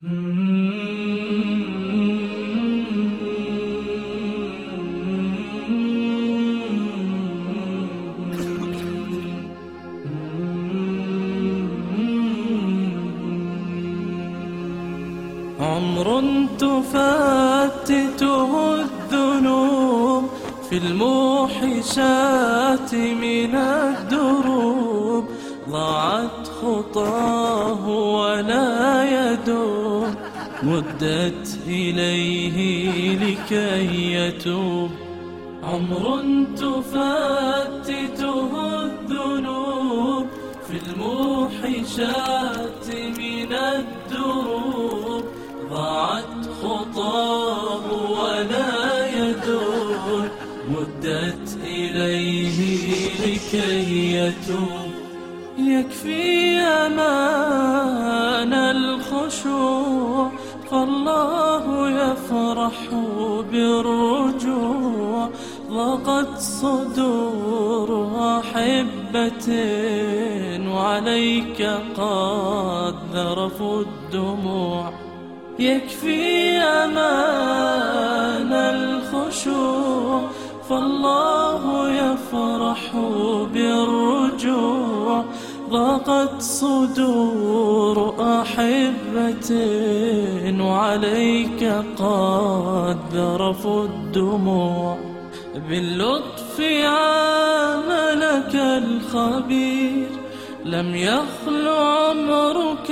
عمر تفتته الذنوب في الموحشات من الدروب ضاعت خطاه ولا يدوم مدت إليه لكي يتوب. عمر تفتته الذنوب في الموحشات من الدروب. ضاعت خطاه ولا يدور. مدت إليه لكي يتوب. يكفي أمان الخشوع فالله يفرح بالرجوع. ضاقت صدور أحبة وعليك قد ذرفوا الدموع. يكفي أمان الخشوع. فالله يفرح بالرجوع. ضاقت صدور أحبة وعليك قد ذرفوا الدموع. باللطف عاملك الخبير لم يخل عمرك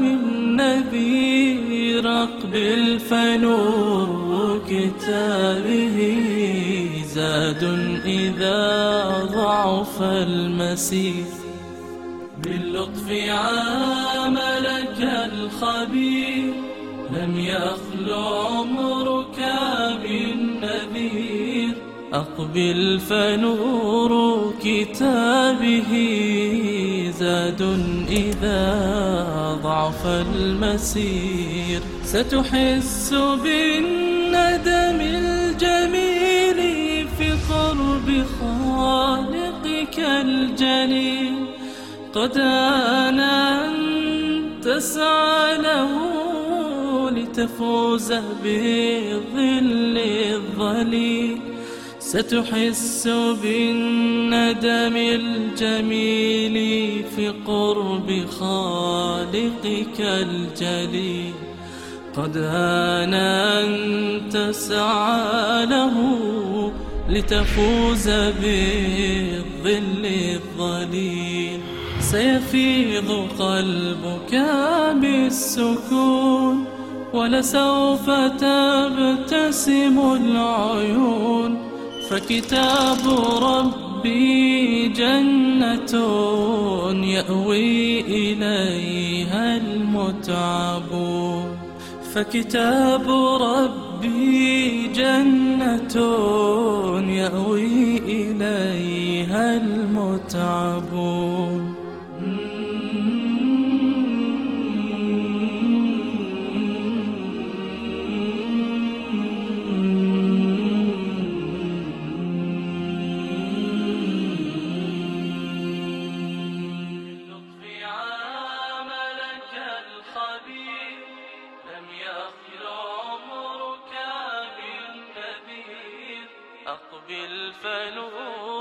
من نذير. أقبل فنور كتابه زاد إذا ضعف المسير. باللطف عاملك الخبير لم يخل عمرك من نذير أقبل فنور كتابه زاد إذا ضعف المسير. ستحس بالندم الجميل في قرب خالقك الجليل. قد آن أن تسعى له لتفوز بالظل الظليل. ستحس بالندم الجميل في قرب خالقك الجليل. قد آن أن تسعى له لتفوز بالظل الظليل. سيفيض قلبك بالسكون ولسوف تبتسم العيون. فكتاب ربي جنة يأوي إليها المتعبون فكتاب ربي جنة يأوي إليها المتعبون بالفنون